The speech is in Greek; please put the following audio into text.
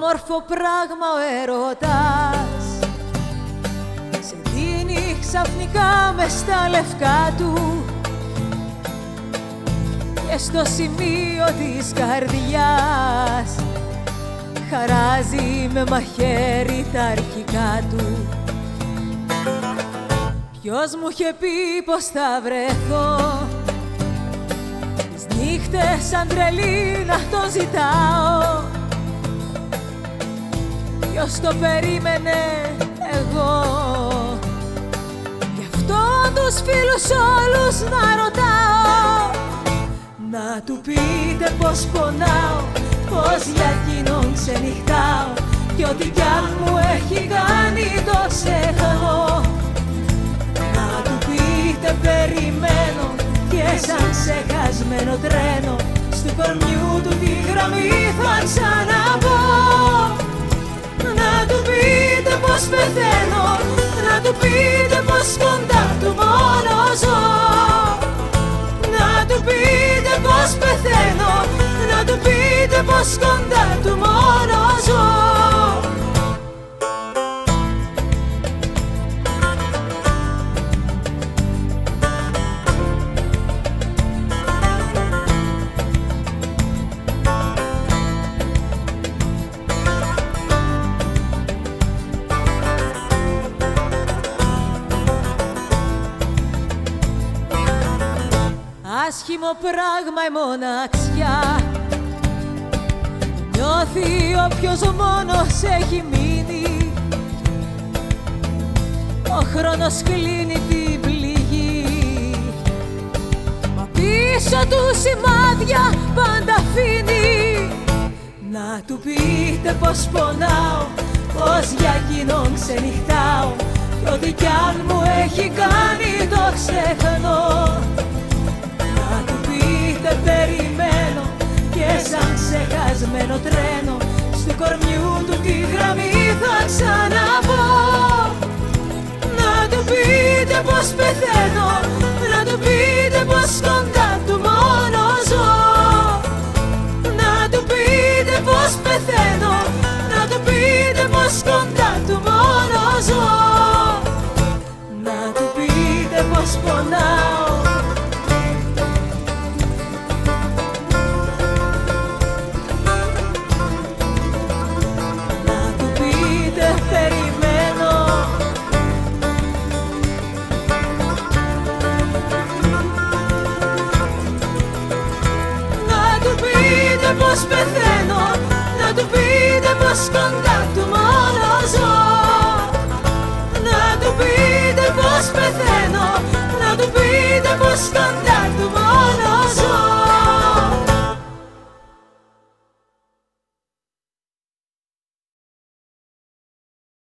όμορφο πράγμα ο ερωτάς Σε δίνει ξαφνικά μες στα λευκά του Και στο σημείο της καρδιάς. Χαράζει με μαχαίρι τα αρχικά του. Ποιος μου είχε πει πως θα βρεθώ; Τις νύχτες σαν τρελή να το ζητάω Ποιος το περίμενε εγώ. Γι' αυτό τους φίλους όλους να ρωτάω. Να του πείτε πως πονάω Πως για εκείνον ξενυχτάω. Κι ό,τι κι αν μου έχει κάνει το ξεχνώ Να του πείτε περιμένω Και σαν ξεχασμένο τρένο. Στου κορμιού του τη γραμμή θα ξαναπώ πείτε πως κοντά του μόνο ζω. Άσχημο πράγμα η μοναξιά Νιώθει όποιος μόνος έχει μείνει. Ο χρόνος κλείνει την πληγή. Μα πίσω του σημάδια πάντα αφήνει. Να του πείτε πως πονάω Πως για εκείνον ξενυχτάω. Κι ό,τι κι αν μου έχει κάνει το ξεχνώ ξεχασμένο τρένο Στου κορμιού του τη γραμμή θα ξαναπώ Να του πείτε πως πεθαίνω Να του πείτε πως κοντά του μόνο ζω. Να του πείτε πως πεθαίνω Να του πείτε πως κοντά του μόνο ζω. Να του πείτε πως πονάω πως πεθαίνω Να του πείτε πως κοντά του μόνο ζω. Να του πείτε πως πεθαίνω Να του πείτε πως κοντά